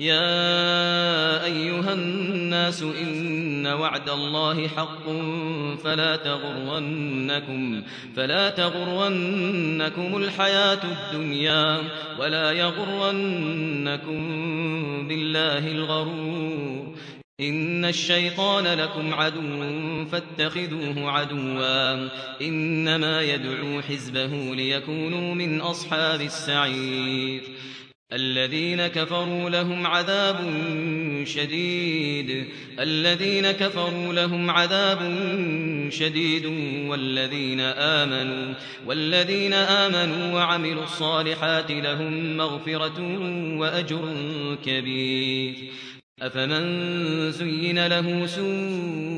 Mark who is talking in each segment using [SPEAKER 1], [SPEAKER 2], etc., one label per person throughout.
[SPEAKER 1] يا أيها الناس إن وعد الله حق فلا تغرنكم فلا تغرنكم الحياة الدنيا ولا يغرنكم بالله الغرور إن الشيطان لكم عدو فاتخذوه عدوا إنما يدعو حزبه ليكونوا من أصحاب السعير الذين كفروا لهم عذاب شديد الذين كفروا لهم عذاب شديد والذين آمنوا والذين آمنوا وعملوا الصالحات لهم مغفرة وأجر كبير. أفمن زين له سوء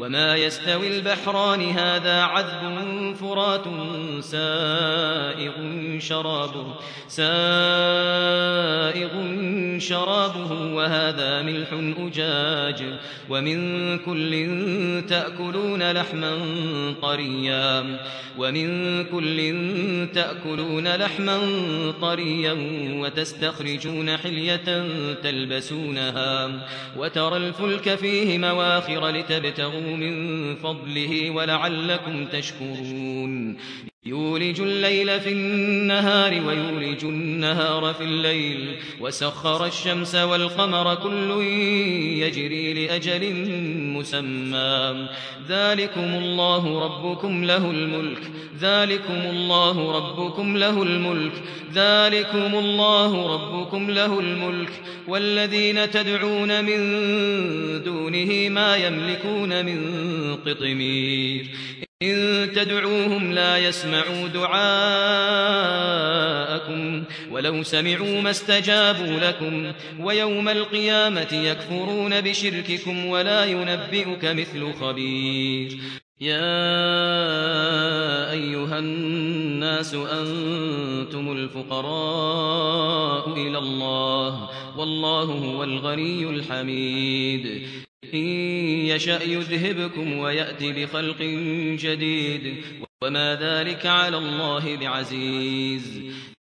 [SPEAKER 1] وما يستوي البحران هذا عذب فرات سائغ شرابه سائغ شرابه وهذا ملح أجاج ومن كل تأكلون لحما طريا ومن كل تأكلون لحما طريا وتستخرجون حلية تلبسونها وترى الفلك فيه مواخر لتبتغوا من فضله ولعلكم تشكرون. يولج الليل في النهار ويولج النهار في الليل وسخر الشمس والقمر كل يجري لأجل مسمى ذلكم الله ربكم له الملك. ذلكم الله ربكم له الملك. ذلكم الله ربكم له الملك. والذين تدعون من دونه ما يملكون من قطمير. إن تدعوهم لا يسمعوا دعاءكم ولو سمعوا ما استجابوا لكم ويوم القيامة يكفرون بشرككم ولا ينبئك مثل خبير. يا أيها الناس أنتم الفقراء إلى الله والله هو الغني الحميد. إن يشأ يذهبكم ويأتي بخلق جديد. وما ذلك على الله بعزيز.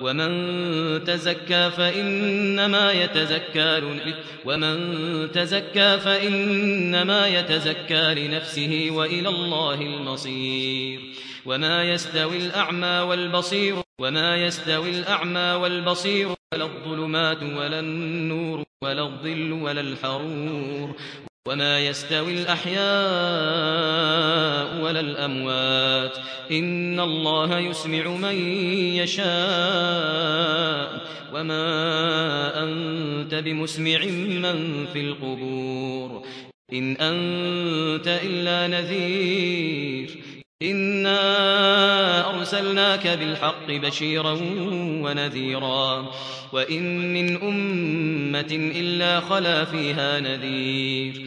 [SPEAKER 1] ومن تزكى فإنما يتزكى ومن تزكى فإنما يتزكى لنفسه وإلى الله المصير. وما يستوي الأعمى والبصير وما يستوي الأعمى والبصير ولا الظلمات ولا النور ولا الظل ولا الحرور. وما يستوي ولا الأموات. إن الله يسمع من يشاء. وما أنت بمسمع من في القبور. إن أنت إلا نذير. إنا أرسلناك بالحق بشيرا ونذيرا. وإن من أمة إلا خلا فيها نذير.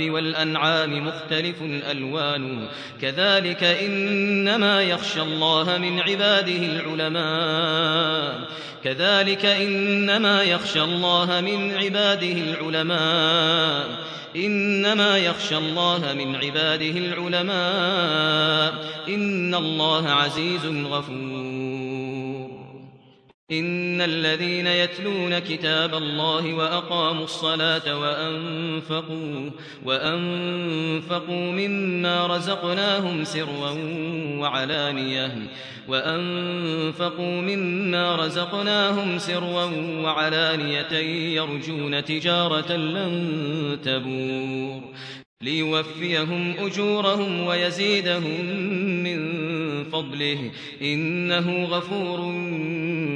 [SPEAKER 1] والأنعام مختلف ألوانه كذلك إنما يخشى الله من عباده العلماء. كذلك إنما يخشى الله من عباده العلماء. إنما يخشى الله من عباده العلماء. إن الله عزيز غفور. إن الذين يتلون كتاب الله وأقاموا الصلاة وأنفقوا, وأنفقوا مما رزقناهم سرا وعلانية وأنفقوا مما رزقناهم سرا وعلانية يرجون تجارة لن تبور ليوفيهم أجورهم ويزيدهم من فضله. إنه غفور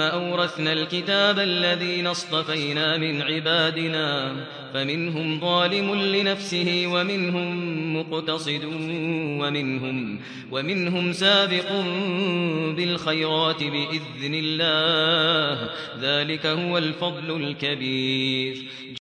[SPEAKER 1] أورثنا الكتاب الذين اصطفينا من عبادنا فمنهم ظالم لنفسه ومنهم مقتصد ومنهم, ومنهم سابق بالخيرات بإذن الله ذلك هو الفضل الكبير.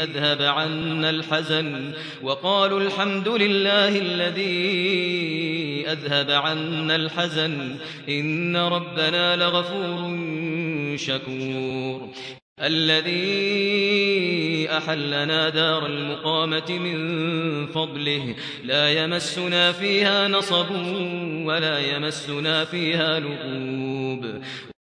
[SPEAKER 1] أذهب عنا الحزن وقالوا الحمد لله الذي أذهب عنا الحزن إن ربنا لغفور شكور. الذي أحلنا دار المقامة من فضله لا يمسنا فيها نصب ولا يمسنا فيها لغوب.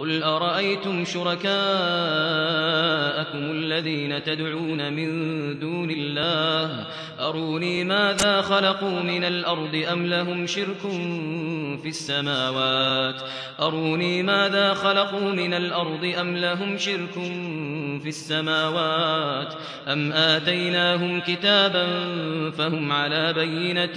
[SPEAKER 1] قل أرأيتم شركاءكم الذين تدعون من دون الله أروني ماذا خلقوا من الأرض أم لهم شرك في السماوات أروني ماذا خلقوا من الأرض أم لهم شرك في السماوات أم آتيناهم كتابا فهم على بينة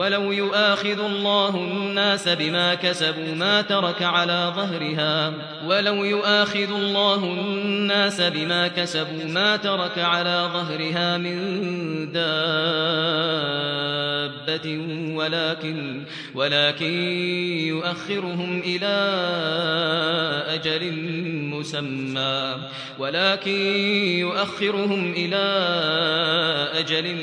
[SPEAKER 1] ولو يؤاخذ الله الناس بما كسبوا ما ترك على ظهرها ولو يؤاخذ الله الناس بما كسبوا ما ترك على ظهرها من دابة ولكن ولكن يؤخرهم إلى أجل مسمى. ولكن يؤخرهم إلى أجل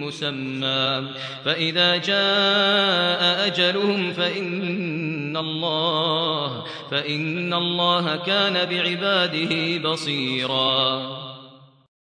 [SPEAKER 1] مسمى. فإذا جاء جاء أجلهم فإن الله فإن الله كان بعباده بصيراً.